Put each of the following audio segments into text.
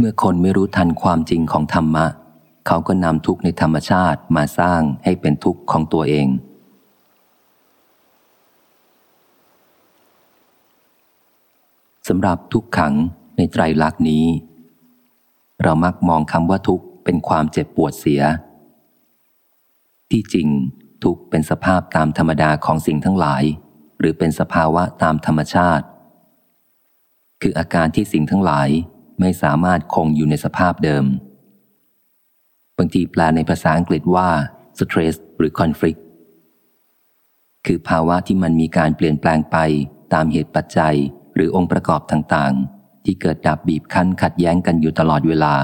เมื่อคนไม่รู้ทันความจริงของธรรมะ เขาก็นำทุกข์ในธรรมชาติมาสร้างให้เป็นทุกข์ของตัวเอง สำหรับทุกขังในไตรลักษณ์นี้ เรามักมองคำว่าทุกข์เป็นความเจ็บปวดเสีย ที่จริงทุกข์เป็นสภาพตามธรรมดาของสิ่งทั้งหลาย หรือเป็นสภาวะตามธรรมชาติ คืออาการที่สิ่งทั้งหลาย ไม่สามารถคงอยู่ในสภาพเดิม บางทีแปลในภาษาอังกฤษว่า stress หรือ conflict คือภาวะที่มันมีการเปลี่ยนแปลงไปตามเหตุปัจจัยหรือองค์ประกอบต่างๆ ที่เกิดดับบีบคั้นขัดแย้งกันอยู่ตลอดเวลา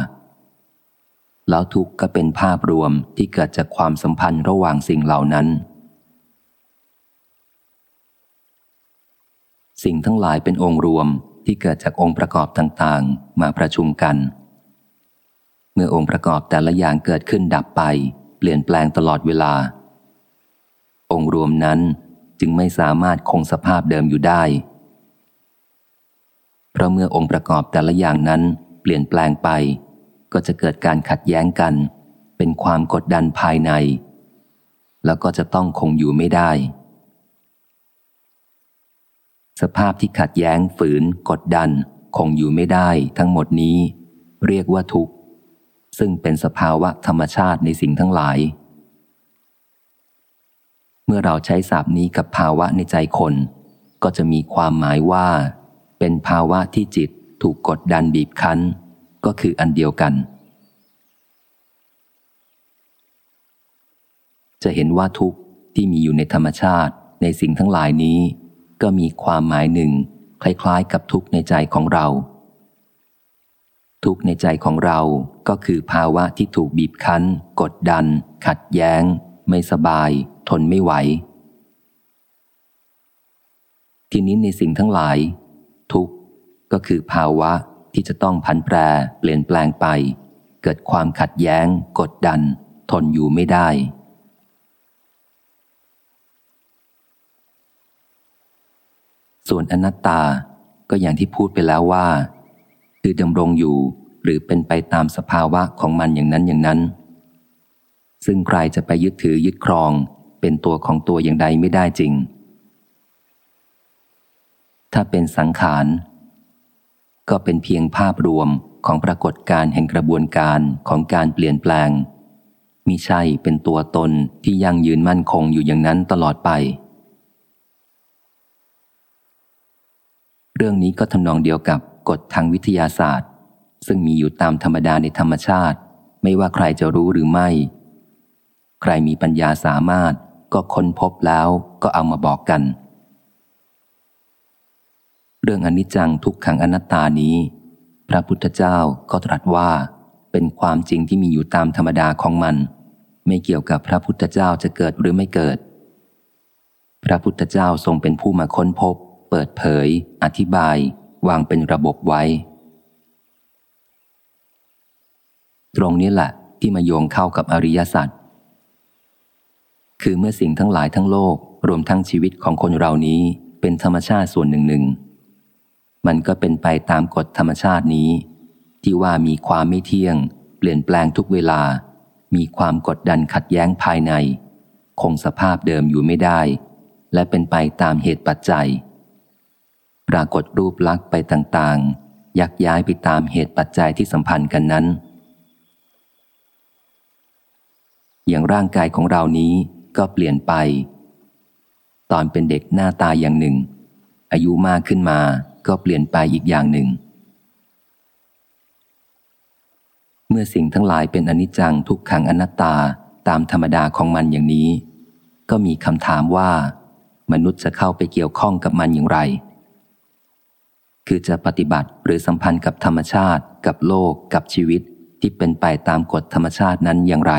แล้วทุกข์ก็เป็นภาพรวมที่เกิดจากความสัมพันธ์ระหว่างสิ่งเหล่านั้น สิ่งทั้งหลายเป็นองค์รวม ที่เกิดจากองค์ประกอบต่างๆ มาประชุมกัน เมื่อองค์ประกอบแต่ละอย่างเกิดขึ้นดับไป เปลี่ยนแปลงตลอดเวลา องค์รวมนั้นจึงไม่สามารถคงสภาพเดิมอยู่ได้ เพราะเมื่อองค์ประกอบแต่ละอย่างนั้นเปลี่ยนแปลงไป ก็จะเกิดการขัดแย้งกัน เป็นความกดดันภายใน แล้วก็จะต้องคงอยู่ไม่ได้ สภาพที่ขัดแย้งฝืน กดดัน คงอยู่ไม่ได้ทั้งหมดนี้ เรียกว่าทุกข์ ซึ่งเป็นสภาวะธรรมชาติในสิ่งทั้งหลาย เมื่อเราใช้ศัพท์นี้กับภาวะในใจคน ก็จะมีความหมายว่า เป็นภาวะที่จิตถูกกดดันบีบคั้น ก็คืออันเดียวกัน จะเห็นว่าทุกข์ที่มีอยู่ในธรรมชาติในสิ่งทั้งหลายนี้ ก็มีความหมายหนึ่ง คล้ายๆ กับทุกข์ในใจของเรา ทุกข์ในใจของเราก็คือภาวะที่ถูกบีบคั้น กดดัน ขัดแย้ง ไม่สบาย ทนไม่ไหว ทีนี้ในสิ่งทั้งหลาย ทุกข์ก็คือภาวะที่จะต้องพันแปร เปลี่ยนแปลงไป เกิดความขัดแย้ง กดดัน ทนอยู่ไม่ได้ ส่วนอนัตตาก็อย่างที่พูดไปแล้วว่า คือดำรงอยู่หรือเป็นไปตามสภาวะของมันอย่างนั้นอย่างนั้น ซึ่งใครจะไปยึดถือยึดครองเป็นตัวของตัวอย่างใดไม่ได้จริง ถ้าเป็นสังขาร ก็เป็นเพียงภาพรวมของปรากฏการแห่งกระบวนการของการเปลี่ยนแปลงมิใช่เป็นตัวตนที่ยั่งยืนมั่นคงอยู่อย่างนั้นตลอดไป เรื่องนี้ก็ทำนองเดียวกับกฎทางวิทยาศาสตร์ ซึ่งมีอยู่ตามธรรมดาในธรรมชาติ ไม่ว่าใครจะรู้หรือไม่ ใครมีปัญญาสามารถก็ค้นพบแล้วก็เอามาบอกกัน เรื่องอนิจจังทุกขังอนัตตานี้ พระพุทธเจ้าก็ตรัสว่า เป็นความจริงที่มีอยู่ตามธรรมดาของมัน ไม่เกี่ยวกับพระพุทธเจ้าจะเกิดหรือไม่เกิด พระพุทธเจ้าทรงเป็นผู้มาค้นพบ ปิดเผย อธิบาย วางเป็นระบบไว้ ตรงนี้แหละที่มาโยงเข้ากับอริยสัจคือเมื่อสิ่งทั้งหลายทั้งโลก รวมทั้งชีวิตของคนเรานี้เป็นธรรมชาติส่วนหนึ่งหนึ่งมันก็เป็นไปตามกฎธรรมชาตินี้ ที่ว่ามีความไม่เที่ยง เปลี่ยนแปลงทุกเวลา มีความกดดันขัดแย้งภายใน คงสภาพเดิมอยู่ไม่ได้ และเป็นไปตามเหตุปัจจัย ปรากฏรูปลักษ์ไปต่างๆ ยักย้ายไปตามเหตุปัจจัยที่สัมพันธ์กันนั้น อย่างร่างกายของเรานี้ก็เปลี่ยนไป ตอนเป็นเด็กหน้าตาอย่างหนึ่ง อายุมากขึ้นมาก็เปลี่ยนไปอีกอย่างหนึ่ง เมื่อสิ่งทั้งหลายเป็นอนิจจังทุกขังอนัตตาตามธรรมดาของมันอย่างนี้ ก็มีคำถามว่า มนุษย์จะเข้าไปเกี่ยวข้องกับมันอย่างไร คือจะปฏิบัติหรือสัมพันธ์กับธรรมชาติ กับโลก กับชีวิต ที่เป็นไปตามกฎธรรมชาตินั้นอย่างไร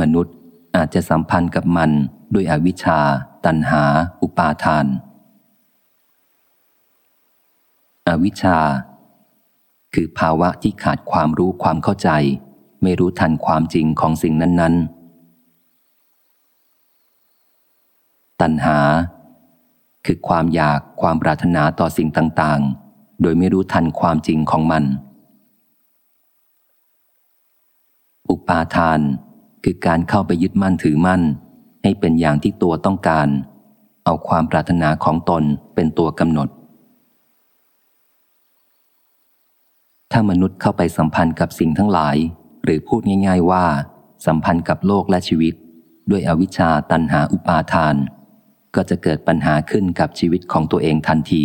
มนุษย์อาจจะสัมพันธ์กับมันด้วยอวิชชา ตัณหา อุปาทาน อวิชชา คือภาวะที่ขาดความรู้ความเข้าใจ ไม่รู้ทันความจริงของสิ่งนั้น ๆ ตัณหา คือความอยากความปรารถนาต่อสิ่งต่าง ๆ โดยไม่รู้ทันความจริงของมัน อุปาทาน คือการเข้าไปยึดมั่นถือมั่น ให้เป็นอย่างที่ตัวต้องการ เอาความปรารถนาของตนเป็นตัวกำหนด ถ้ามนุษย์เข้าไปสัมพันธ์กับสิ่งทั้งหลาย หรือพูดง่าย ๆว่า สัมพันธ์กับโลกและชีวิต ด้วยอวิชชาตันหาอุปาทาน ก็จะเกิดปัญหาขึ้นกับชีวิตของตัวเองทันที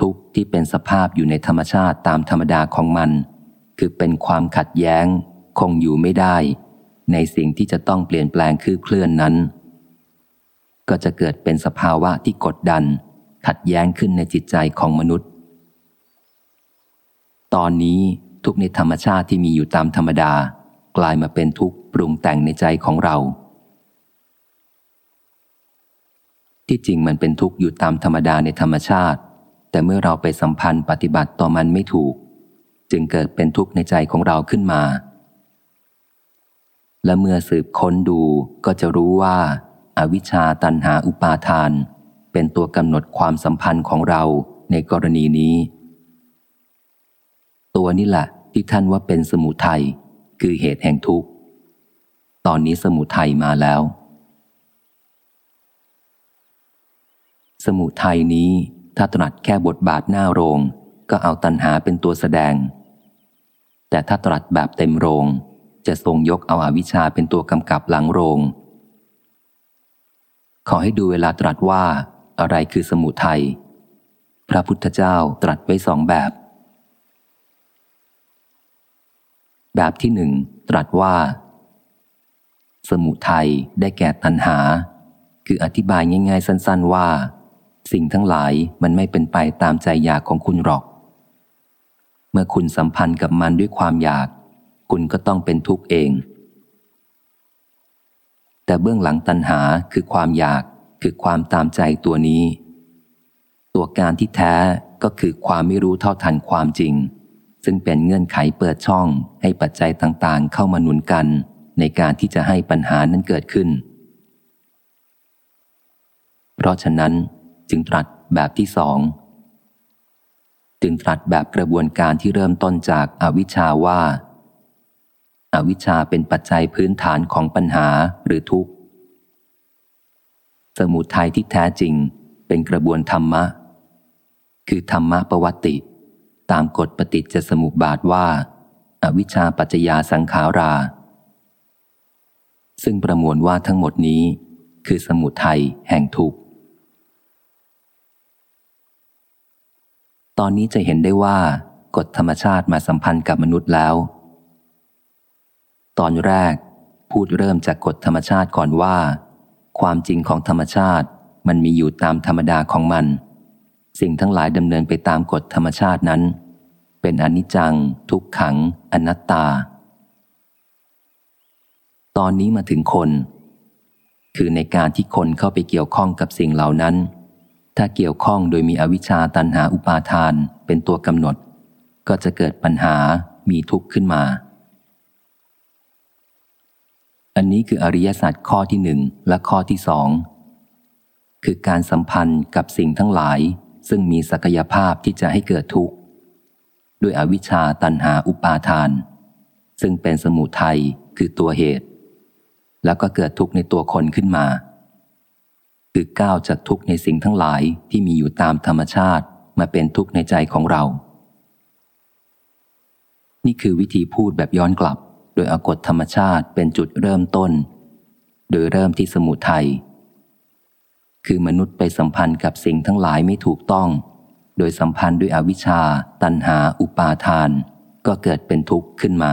ทุกที่เป็นสภาพอยู่ในธรรมชาติตามธรรมดาของมัน คือเป็นความขัดแย้ง คงอยู่ไม่ได้ ในสิ่งที่จะต้องเปลี่ยนแปลงคือเคลื่อนนั้น ก็จะเกิดเป็นสภาวะที่กดดัน ขัดแย้งขึ้นในจิตใจของมนุษย์ ตอนนี้ทุกในธรรมชาติที่มีอยู่ตามธรรมดากลายมาเป็นทุกข์ปรุงแต่งในใจของเรา ที่จริงมันเป็นทุกข์อยู่ตามธรรมดาในธรรมชาติ แต่เมื่อเราไปสัมพันธ์ปฏิบัติต่อมันไม่ถูก จึงเกิดเป็นทุกข์ในใจของเราขึ้นมา และเมื่อสืบค้นดูก็จะรู้ว่าอาวิชชาตันหาอุปาทาน เป็นตัวกำหนดความสัมพันธ์ของเราในกรณีนี้ ตัวนี้แหละที่ท่านว่าเป็นสมุทัยคือเหตุแห่งทุกข์ ตอนนี้สมุทัยมาแล้ว สมุทัยนี้ถ้าตรัสแค่บทบาทหน้าโรง ก็เอาตัณหาเป็นตัวแสดง แต่ถ้าตรัสแบบเต็มโรง จะทรงยกเอาอาวิชชาเป็นตัวกำกับหลังโรง ขอให้ดูเวลาตรัสว่าอะไรคือสมุทัยพระพุทธเจ้าตรัสไว้สองแบบ แบบที่หนึ่งตรัสว่า สมุทัยได้แก่ตัณหา คืออธิบายง่าย ๆ สั้น ๆว่า สิ่งทั้งหลายมันไม่เป็นไปตามใจอยากของคุณหรอก เมื่อคุณสัมพันธ์กับมันด้วยความอยาก คุณก็ต้องเป็นทุกข์เอง แต่เบื้องหลังตัณหาคือความอยากคือความตามใจตัวนี้ ตัวการที่แท้ก็คือความไม่รู้เท่าทันความจริง ซึ่งเป็นเงื่อนไขเปิดช่องให้ปัจจัยต่างๆ เข้ามาหนุนกันในการที่จะให้ปัญหานั้นเกิดขึ้น เพราะฉะนั้น จึงตรัสแบบที่สอง จึงตรัสแบบกระบวนการที่เริ่มต้นจากอาวิชชาว่าอาวิชชาเป็นปัจจัยพื้นฐานของปัญหาหรือทุกข์ สมุทัยที่แท้จริงเป็นกระบวนธรรมะ คือธรรมะประวัติ ตามกฎปฏิจจสมุปบาทว่าอาวิชชาปัจจยาสังขารา ซึ่งประมวลว่าทั้งหมดนี้คือสมุทัยแห่งทุกข์ ตอนนี้จะเห็นได้ว่ากฎธรรมชาติมาสัมพันธ์กับมนุษย์แล้ว ตอนแรกพูดเริ่มจากกฎธรรมชาติก่อนว่า ความจริงของธรรมชาติมันมีอยู่ตามธรรมดาของมัน สิ่งทั้งหลายดำเนินไปตามกฎธรรมชาตินั้น เป็นอนิจจัง ทุกขัง อนัตตา ตอนนี้มาถึงคน คือในการที่คนเข้าไปเกี่ยวข้องกับสิ่งเหล่านั้น ถ้าเกี่ยวข้องโดยมีอวิชชาตันหาอุปาทานเป็นตัวกำหนด ก็จะเกิดปัญหามีทุกข์ขึ้นมา อันนี้คืออริยสัจข้อที่หนึ่งและข้อที่สองคือการสัมพันธ์กับสิ่งทั้งหลาย ซึ่งมีศักยภาพที่จะให้เกิดทุกข์ด้วยอวิชชาตันหาอุปาทาน ซึ่งเป็นสมุทัยคือตัวเหตุ แล้วก็เกิดทุกข์ในตัวคนขึ้นมา คือก้าวจากทุกข์ในสิ่งทั้งหลายที่มีอยู่ตามธรรมชาติมาเป็นทุกข์ในใจของเรา นี่คือวิธีพูดแบบย้อนกลับ โดยอากฎธรรมชาติเป็นจุดเริ่มต้น โดยเริ่มที่สมุทัยคือมนุษย์ไปสัมพันธ์กับสิ่งทั้งหลายไม่ถูกต้อง โดยสัมพันธ์ด้วยอวิชชา ตันหา อุปาทาน ก็เกิดเป็นทุกข์ขึ้นมา